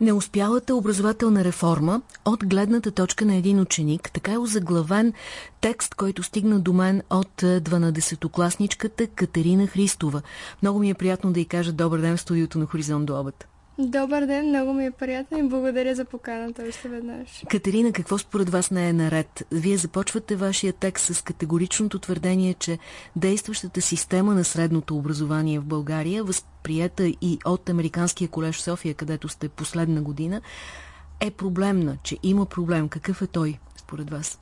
Неуспялата образователна реформа от гледната точка на един ученик, така е озаглавен текст, който стигна до мен от 12-класничката Катерина Христова. Много ми е приятно да й кажа добър ден в студиото на Хоризонт до обед. Добър ден, много ми е приятно и благодаря за поканата още веднъж. Катерина, какво според вас не е наред? Вие започвате вашия текст с категоричното твърдение, че действащата система на средното образование в България, възприета и от Американския колеж в София, където сте последна година, е проблемна, че има проблем. Какъв е той, според вас?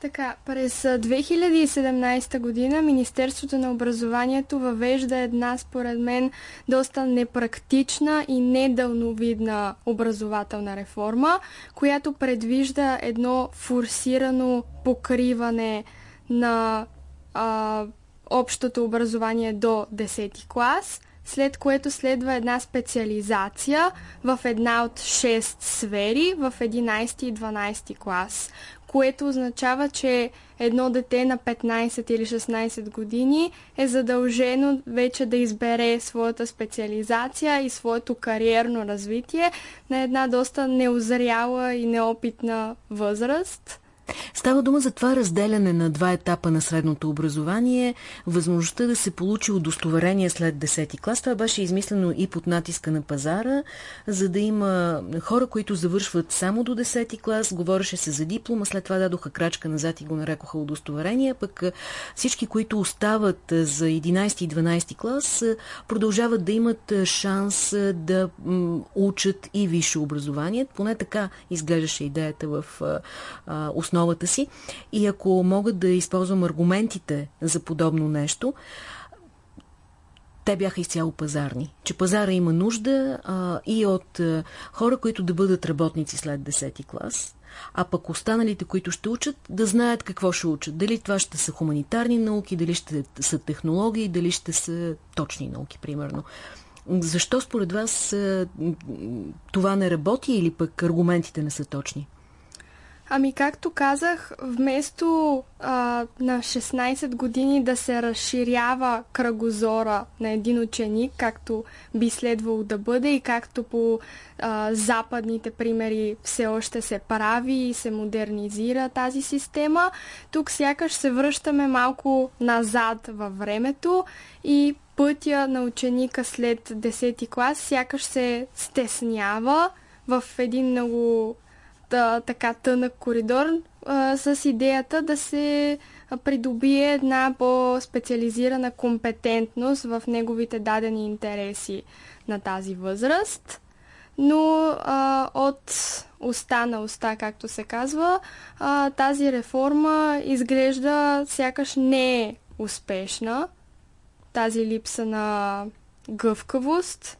Така, през 2017 година Министерството на образованието въвежда една, според мен, доста непрактична и недълновидна образователна реформа, която предвижда едно форсирано покриване на а, общото образование до 10 клас, след което следва една специализация в една от 6 сфери в 11 и 12 клас, което означава, че едно дете на 15 или 16 години е задължено вече да избере своята специализация и своето кариерно развитие на една доста неозряла и неопитна възраст. Става дума за това разделяне на два етапа на средното образование, възможността да се получи удостоверение след 10 клас. Това беше измислено и под натиска на пазара, за да има хора, които завършват само до 10 клас, говореше се за диплома, след това дадоха крачка назад и го нарекоха удостоверение, пък всички, които остават за 11 и 12 клас, продължават да имат шанс да учат и висше образование. Поне така изглеждаше идеята в основата основата си и ако могат да използвам аргументите за подобно нещо, те бяха изцяло пазарни. Че пазара има нужда а, и от а, хора, които да бъдат работници след 10-ти клас, а пък останалите, които ще учат, да знаят какво ще учат. Дали това ще са хуманитарни науки, дали ще са технологии, дали ще са точни науки, примерно. Защо според вас това не работи или пък аргументите не са точни? Ами, както казах, вместо а, на 16 години да се разширява кръгозора на един ученик, както би следвало да бъде и както по а, западните примери все още се прави и се модернизира тази система, тук сякаш се връщаме малко назад във времето и пътя на ученика след 10 клас сякаш се стеснява в един много а, така тънък коридор а, с идеята да се придобие една по-специализирана компетентност в неговите дадени интереси на тази възраст. Но а, от уста на уста, както се казва, а, тази реформа изглежда сякаш не е успешна. Тази липса на гъвкавост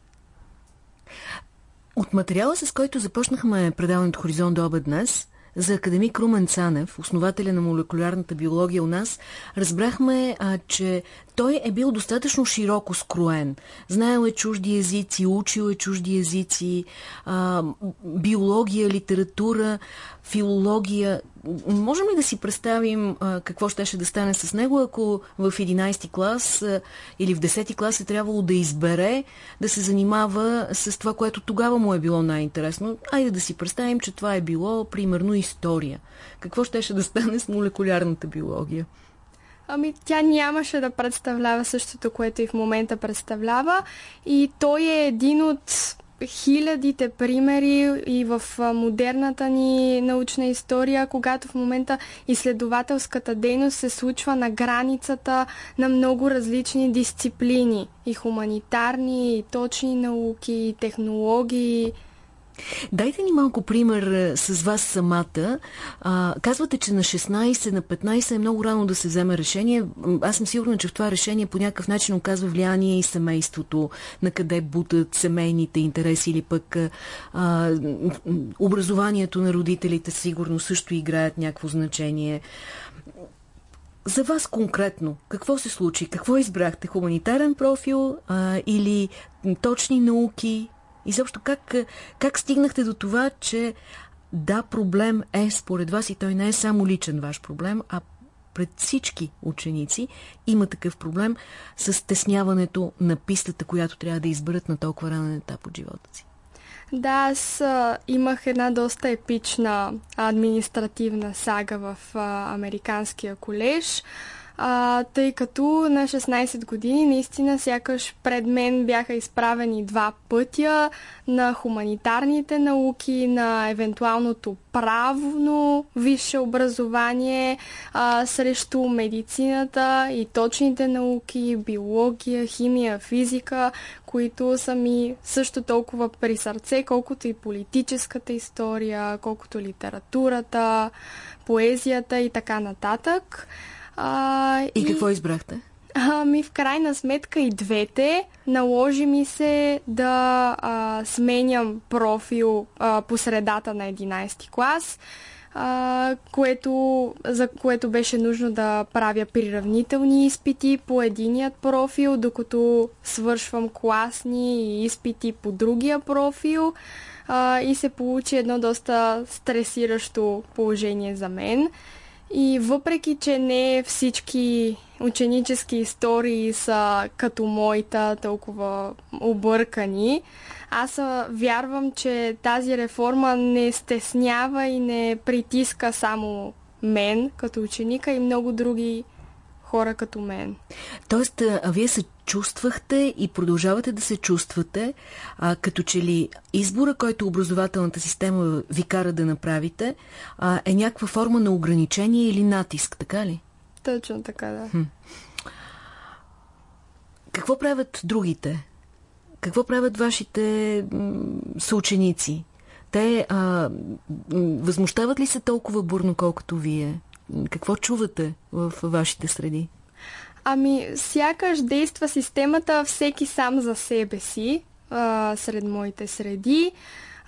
от материала, с който започнахме предаването Хоризонт до обед днес, за академик Румен Цанев, основателя на молекулярната биология у нас, разбрахме, а, че той е бил достатъчно широко скроен. Знаел е чужди езици, учил е чужди езици, а, биология, литература, филология. Можем ли да си представим а, какво щеше да стане с него, ако в 11 клас а, или в 10 клас е трябвало да избере да се занимава с това, което тогава му е било най-интересно? Айде да си представим, че това е било примерно история. Какво щеше да стане с молекулярната биология? Ами тя нямаше да представлява същото, което и в момента представлява. И той е един от хилядите примери и в модерната ни научна история, когато в момента изследователската дейност се случва на границата на много различни дисциплини. И хуманитарни, и точни науки, и технологии, Дайте ни малко пример с вас самата. А, казвате, че на 16, на 15 е много рано да се вземе решение. Аз съм сигурна, че в това решение по някакъв начин оказва влияние и семейството, на къде бутат семейните интереси или пък а, образованието на родителите сигурно също играят някакво значение. За вас конкретно, какво се случи? Какво избрахте? Хуманитарен профил а, или точни науки? Изобщо как, как стигнахте до това, че да, проблем е според вас и той не е само личен ваш проблем, а пред всички ученици има такъв проблем с стесняването на пистата, която трябва да изберат на толкова ранен етап от живота си? Да, аз а, имах една доста епична административна сага в а, Американския колеж а, тъй като на 16 години наистина сякаш пред мен бяха изправени два пътя на хуманитарните науки, на евентуалното правно висше образование а, срещу медицината и точните науки, биология, химия, физика, които са ми също толкова при сърце, колкото и политическата история, колкото литературата, поезията и така нататък. А, и, и какво избрахте? Ами в крайна сметка и двете. Наложи ми се да а, сменям профил а, по средата на 11 клас, а, което, за което беше нужно да правя приравнителни изпити по единият профил, докато свършвам класни изпити по другия профил. А, и се получи едно доста стресиращо положение за мен. И въпреки, че не всички ученически истории са като моята, толкова объркани, аз вярвам, че тази реформа не стеснява и не притиска само мен като ученика и много други хора като мен. Тоест, а вие се чувствахте и продължавате да се чувствате, а, като че ли избора, който образователната система ви кара да направите, а, е някаква форма на ограничение или натиск, така ли? Точно така, да. Хм. Какво правят другите? Какво правят вашите съученици? Те а, възмущават ли се толкова бурно, колкото вие? Какво чувате в вашите среди? Ами, сякаш действа системата всеки сам за себе си а, сред моите среди.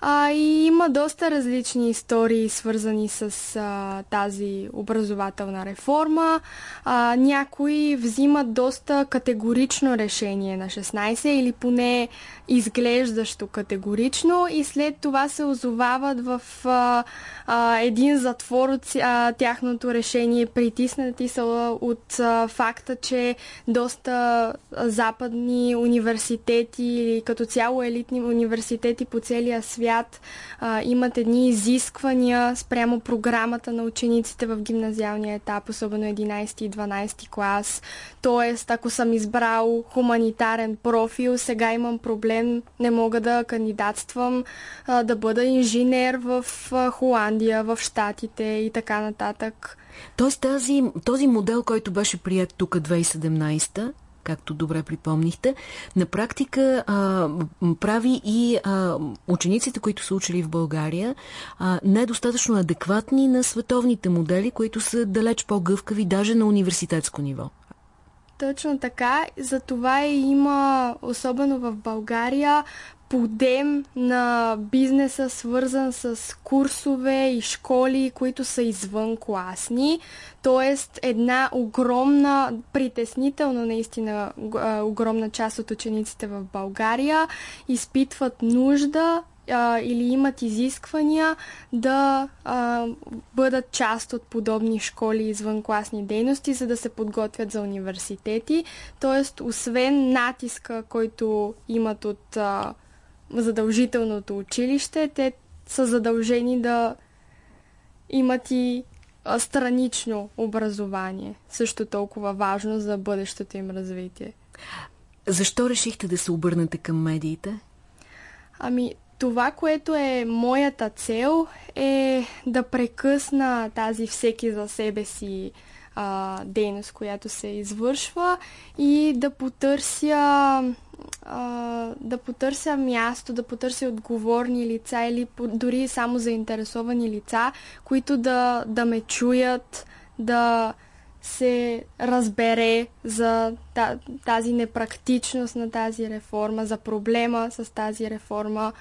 А, и има доста различни истории, свързани с а, тази образователна реформа. А, някои взимат доста категорично решение на 16 или поне изглеждащо категорично и след това се озовават в а, а, един затвор от а, тяхното решение. Притиснати са от а, факта, че доста западни университети или като цяло елитни университети по целия свят а, имат едни изисквания спрямо програмата на учениците в гимназиалния етап, особено 11 и 12 клас. Тоест, ако съм избрал хуманитарен профил, сега имам проблем, не мога да кандидатствам а, да бъда инженер в а, Холандия, в Штатите и така нататък. Тоест тази, този модел, който беше прият тук 2017 както добре припомнихте, на практика а, прави и а, учениците, които са учили в България, а, недостатъчно адекватни на световните модели, които са далеч по-гъвкави, даже на университетско ниво. Точно така. Затова и има, особено в България, подем на бизнеса, свързан с курсове и школи, които са извън класни. Тоест една огромна, притеснително наистина огромна част от учениците в България изпитват нужда или имат изисквания да а, бъдат част от подобни школи извън класни дейности, за да се подготвят за университети. Тоест, освен натиска, който имат от а, задължителното училище, те са задължени да имат и странично образование, също толкова важно за бъдещото им развитие. Защо решихте да се обърнете към медиите? Ами, това, което е моята цел, е да прекъсна тази всеки за себе си а, дейност, която се извършва и да потърся да потърся място, да потърся отговорни лица или дори само заинтересовани лица, които да, да ме чуят, да се разбере за тази непрактичност на тази реформа, за проблема с тази реформа,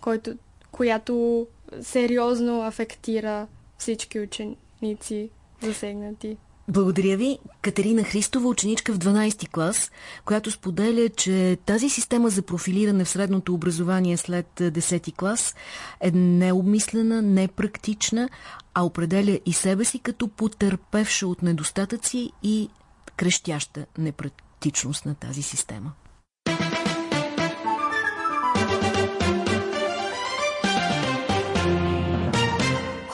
който, която сериозно афектира всички ученици засегнати. Благодаря ви. Катерина Христова, ученичка в 12 клас, която споделя, че тази система за профилиране в средното образование след 10 клас е необмислена, непрактична, а определя и себе си като потърпевша от недостатъци и крещяща непрактичност на тази система.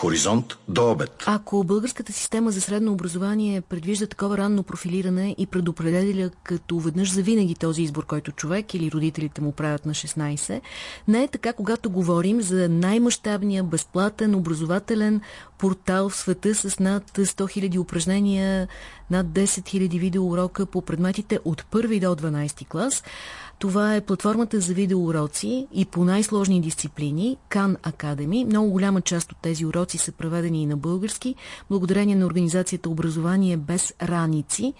Хоризонт до обед. Ако българската система за средно образование предвижда такова ранно профилиране и предопределя като веднъж за винаги този избор, който човек или родителите му правят на 16, не е така, когато говорим за най-мащабния безплатен образователен портал в света с над 100 000 упражнения, над 10 000 видеоурока по предметите от първи до 12 клас. Това е платформата за видеоуроци и по най-сложни дисциплини Khan Academy. Много голяма част от тези уроци са преведени и на български, благодарение на организацията Образование без раници.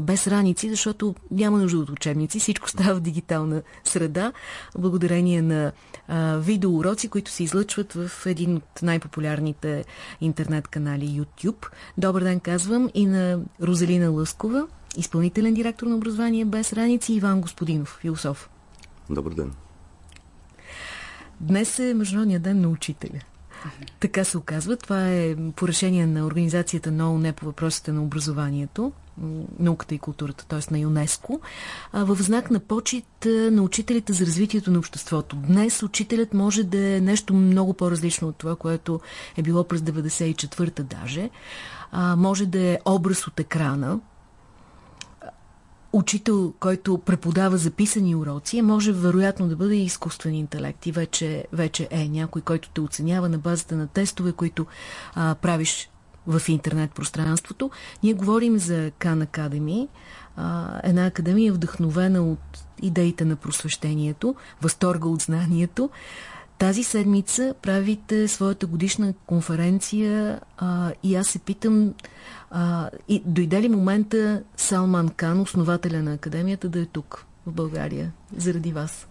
Без раници, защото няма нужда от учебници, всичко става в дигитална среда, благодарение на а, видеоуроци, които се излъчват в един от най-популярните интернет канали YouTube. Добър ден казвам и на Розалина Лъскова, изпълнителен директор на образование без раници Иван Господинов, философ. Добър ден. Днес е Международния ден на учителя. Така се оказва. Това е по решение на организацията на ООН по въпросите на образованието, науката и културата, т.е. на ЮНЕСКО, в знак на почет на учителите за развитието на обществото. Днес учителят може да е нещо много по-различно от това, което е било през 94-та даже. А, може да е образ от екрана, учител, който преподава записани уроци, може вероятно да бъде изкуствен интелект и вече, вече е някой, който те оценява на базата на тестове, които а, правиш в интернет пространството. Ние говорим за Khan Academy, а, една академия вдъхновена от идеите на просвещението, възторга от знанието. Тази седмица правите своята годишна конференция а, и аз се питам а, и дойде ли момента Салман Кан, основателя на академията, да е тук в България заради вас?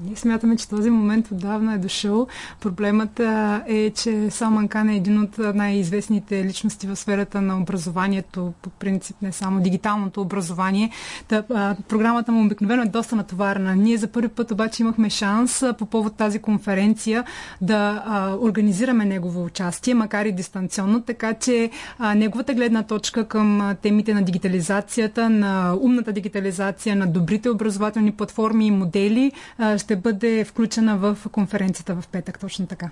Ние смятаме, че този момент отдавна е дошъл. Проблемът е, че Салман Кан е един от най-известните личности в сферата на образованието, по принцип не само дигиталното образование. Та, а, програмата му обикновено е доста натоварена. Ние за първи път обаче имахме шанс по повод тази конференция да а, организираме негово участие, макар и дистанционно, така че а, неговата гледна точка към темите на дигитализацията, на умната дигитализация, на добрите образователни платформи и модели ще бъде включена в конференцията в петък, точно така.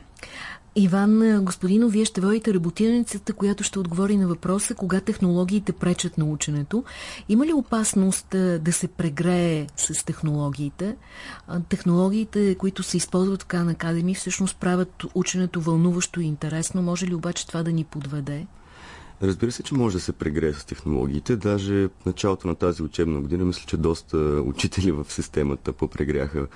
Иван Господинов, вие ще водите работилницата, която ще отговори на въпроса кога технологиите пречат на ученето. Има ли опасност да се прегрее с технологиите? Технологиите, които се използват в Khan Academy, всъщност правят ученето вълнуващо и интересно. Може ли обаче това да ни подведе? Разбира се, че може да се прегрее с технологиите. Даже в началото на тази учебна година мисля, че доста учители в системата попрегряха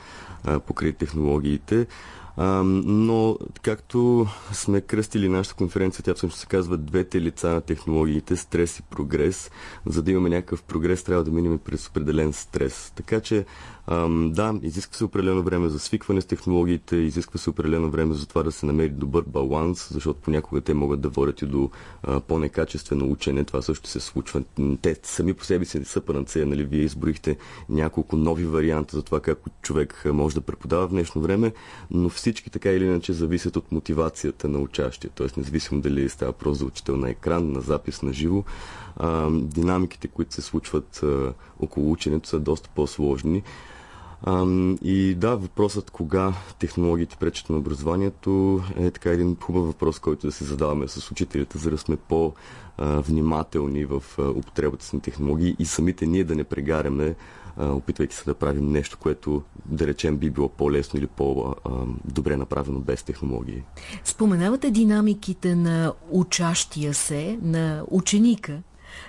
покрай технологиите. Но, както сме кръстили нашата конференция, тя всъщност се казва двете лица на технологиите, стрес и прогрес. За да имаме някакъв прогрес, трябва да минем през определен стрес. Така че, да, изисква се определено време за свикване с технологиите, изисква се определено време за това да се намери добър баланс, защото понякога те могат да водят и до по-некачествено учене. Това също се случва. Те сами по себе си не са панацея, нали? Вие изборихте няколко нови варианта за това как човек може да преподава в днешно време, но всички така или иначе зависят от мотивацията на учащия. Тоест, независимо дали става просто за учител на екран, на запис на живо, а, динамиките, които се случват а, около ученето са доста по-сложни. А, и да, въпросът кога технологиите пречат на образованието е така един хубав въпрос, който да се задаваме с учителите, за да сме по-внимателни в употребата си на технологии и самите ние да не прегаряме опитвайки се да правим нещо, което да речем би било по-лесно или по-добре направено без технологии. Споменавате динамиките на учащия се, на ученика,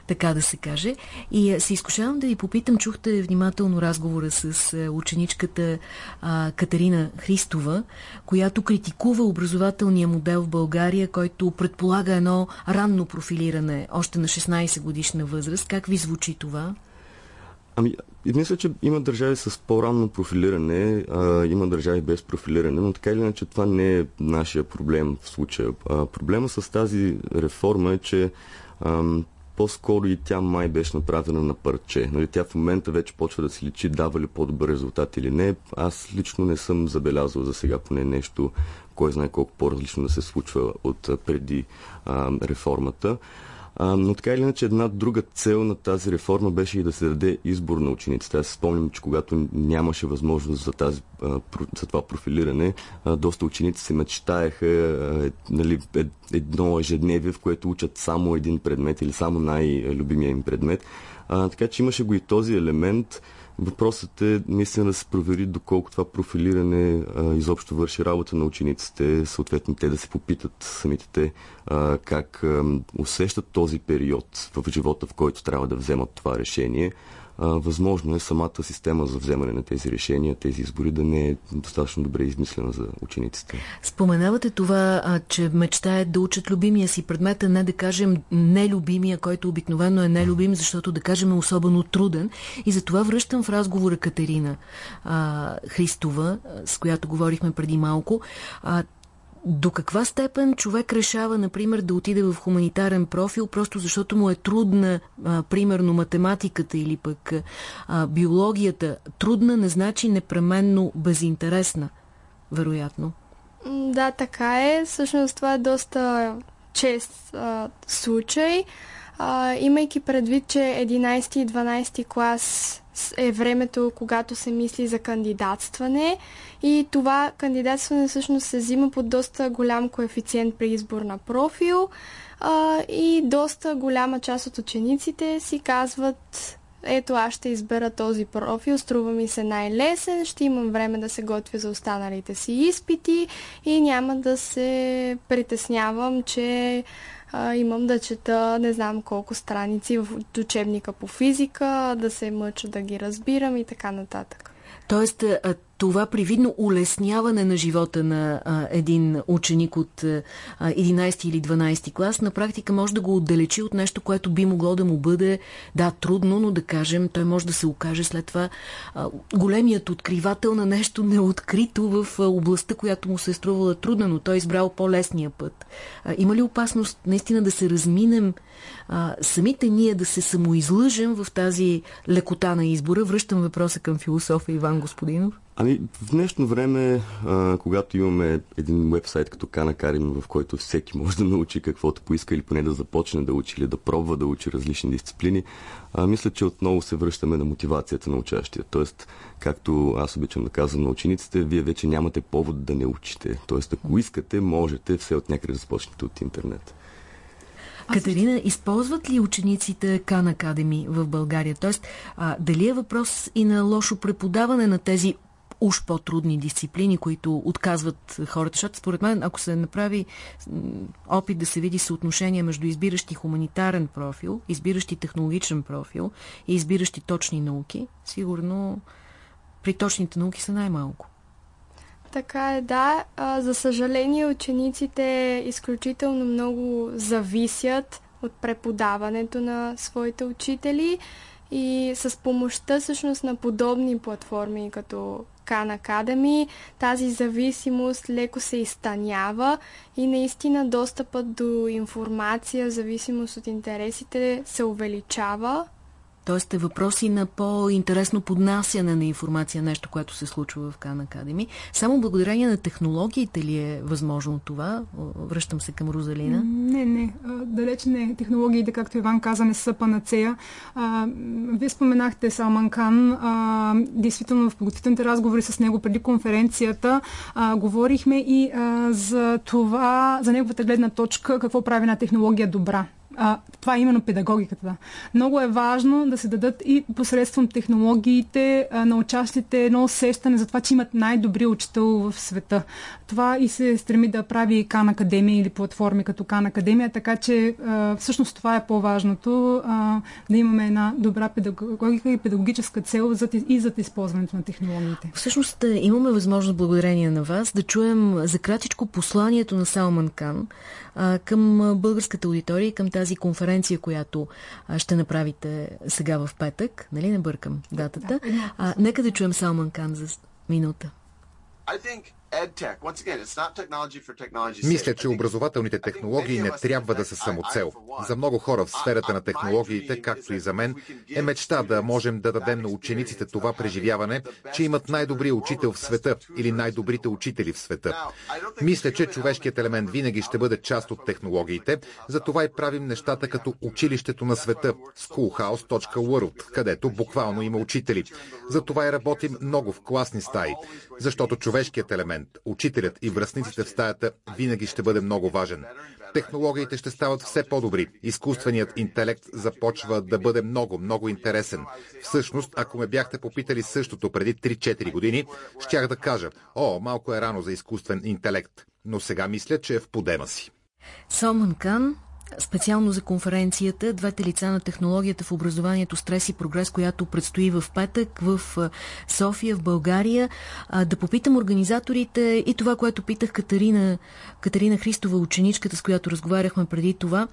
така да се каже. И се изкушавам да ви попитам, чухте внимателно разговора с ученичката а, Катерина Христова, която критикува образователния модел в България, който предполага едно ранно профилиране още на 16 годишна възраст. Как ви звучи това? Ами, мисля, че има държави с по-ранно профилиране, а, има държави без профилиране, но така или иначе това не е нашия проблем в случая. А, проблема с тази реформа е, че а, по-скоро и тя май беше направена на парче. Нали, тя в момента вече почва да се личи дава ли по-добър резултат или не. Аз лично не съм забелязал за сега поне нещо, кой знае колко по-различно да се случва от преди а, реформата. А, но така или иначе една друга цел на тази реформа беше и да се даде избор на учениците. Аз спомням, че когато нямаше възможност за, тази, за това профилиране, доста ученици се мечтаеха е, нали, едно ежедневие, в което учат само един предмет или само най-любимия им предмет. А, така че имаше го и този елемент. Въпросът е наистина да се провери доколко това профилиране а, изобщо върши работа на учениците, съответно те да се попитат самите те а, как а, усещат този период в живота, в който трябва да вземат това решение възможно е самата система за вземане на тези решения, тези избори да не е достатъчно добре измислена за учениците. Споменавате това, че мечтаят да учат любимия си предмет, а не да кажем нелюбимия, който обикновено е нелюбим, защото да кажем е особено труден. И затова връщам в разговора Катерина Христова, с която говорихме преди малко. До каква степен човек решава, например, да отиде в хуманитарен профил, просто защото му е трудна, а, примерно, математиката или пък а, биологията. Трудна не значи непременно безинтересна, вероятно. Да, така е. Всъщност това е доста чест а, случай. А, имайки предвид, че 11 и 12 клас е времето, когато се мисли за кандидатстване. И това кандидатстване всъщност се взима под доста голям коефициент при избор на профил. А, и доста голяма част от учениците си казват ето аз ще избера този профил, струва ми се най-лесен, ще имам време да се готвя за останалите си изпити и няма да се притеснявам, че а, имам да чета не знам колко страници в учебника по физика, да се мъча да ги разбирам и така нататък. Тоест, това привидно улесняване на живота на а, един ученик от а, 11 или 12 клас на практика може да го отдалечи от нещо, което би могло да му бъде, да, трудно, но да кажем, той може да се окаже след това а, големият откривател на нещо неоткрито в а, областта, която му се е струвала трудна, но той е избрал по-лесния път. А, има ли опасност наистина да се разминем а, самите ние да се самоизлъжем в тази лекота на избора? Връщам въпроса към философа Иван Господинов. Ами, в днешно време, а, когато имаме един вебсайт като Кана в който всеки може да научи каквото поиска или поне да започне да учи или да пробва да учи различни дисциплини, а, мисля, че отново се връщаме на мотивацията на учащия. Тоест, както аз обичам да казвам на учениците, вие вече нямате повод да не учите. Тоест, ако искате, можете все от някъде да започнете от интернет. Катерина, използват ли учениците Кан Академи в България? Тоест, а, дали е въпрос и на лошо преподаване на тези уж по-трудни дисциплини, които отказват хората. Защото според мен, ако се направи опит да се види съотношение между избиращи хуманитарен профил, избиращи технологичен профил и избиращи точни науки, сигурно при точните науки са най-малко. Така е, да. А, за съжаление, учениците изключително много зависят от преподаването на своите учители и с помощта всъщност на подобни платформи, като Khan Academy, тази зависимост леко се изтънява и наистина достъпът до информация, в зависимост от интересите, се увеличава. Тоест е въпроси на по-интересно поднасяне на информация, нещо, което се случва в Khan Academy. Само благодарение на технологиите ли е възможно това? Връщам се към Розалина. Не, не. Далеч не. Технологиите, както Иван каза, не са панацея. Вие споменахте Салман Кан. Действително в подготвителните разговори с него преди конференцията говорихме и за това, за неговата гледна точка, какво прави на технология добра а, това е именно педагогиката. Много е важно да се дадат и посредством технологиите а, на учащите едно усещане за това, че имат най-добри учител в света. Това и се стреми да прави Кан Академия или платформи като Кан Академия, така че а, всъщност това е по-важното, а, да имаме една добра педагогика и педагогическа цел за, и за използването на технологиите. Всъщност имаме възможност благодарение на вас да чуем за кратичко посланието на Салман Кан а, към българската аудитория и към тази конференция, която а, ще направите сега в петък. Нали не бъркам датата? А, нека да чуем Салман Кан за минута. I think Мисля, че образователните технологии не трябва да са самоцел. За много хора в сферата на технологиите, както и за мен, е мечта да можем да дадем на учениците това преживяване, че имат най-добрия учител в света или най-добрите учители в света. Мисля, че човешкият елемент винаги ще бъде част от технологиите, затова и правим нещата като училището на света, schoolhouse.world, където буквално има учители. Затова и работим много в класни стаи, защото човешкият елемент, учителят и връзниците в стаята винаги ще бъде много важен. Технологиите ще стават все по-добри. Изкуственият интелект започва да бъде много, много интересен. Всъщност, ако ме бяхте попитали същото преди 3-4 години, щях да кажа, о, малко е рано за изкуствен интелект, но сега мисля, че е в подема си. Салман Кан, специално за конференцията Двете лица на технологията в образованието, стрес и прогрес, която предстои в петък в София, в България. Да попитам организаторите и това, което питах Катерина, Катерина Христова, ученичката, с която разговаряхме преди това.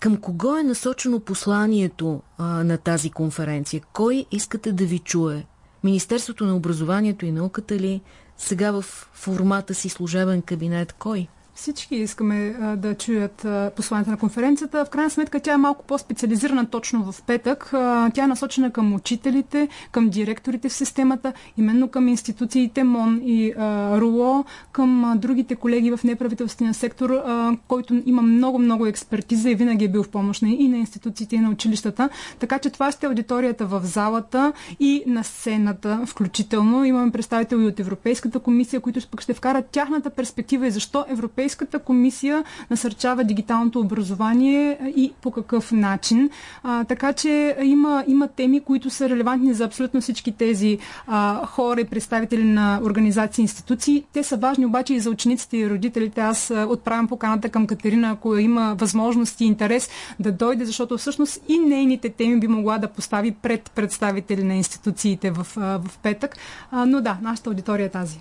Към кого е насочено посланието на тази конференция? Кой искате да ви чуе? Министерството на образованието и науката ли? Сега в формата си служебен кабинет кой? Всички искаме а, да чуят а, посланието на конференцията. В крайна сметка тя е малко по-специализирана точно в петък. А, тя е насочена към учителите, към директорите в системата, именно към институциите МОН и а, РУО, към а, другите колеги в неправителствения сектор, а, който има много-много експертиза и винаги е бил в помощ и на институциите, и на училищата. Така че това ще е аудиторията в залата и на сцената включително. Имаме представители от Европейската комисия, които пък ще вкарат тяхната перспектива и защо Европейската Европейската комисия насърчава дигиталното образование и по какъв начин. А, така че има, има теми, които са релевантни за абсолютно всички тези а, хора и представители на организации и институции. Те са важни обаче и за учениците и родителите. Аз отправям поканата към Катерина, ако има възможност и интерес да дойде, защото всъщност и нейните теми би могла да постави пред представители на институциите в, в петък. А, но да, нашата аудитория е тази.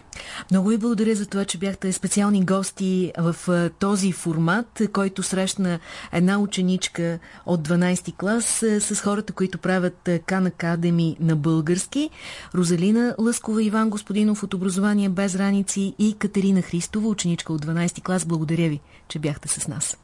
Много ви благодаря за това, че бяхте специални гости в този формат, който срещна една ученичка от 12 клас с хората, които правят Кан Академи на български. Розалина Лъскова, Иван Господинов от Образование без раници и Катерина Христова, ученичка от 12 клас. Благодаря ви, че бяхте с нас.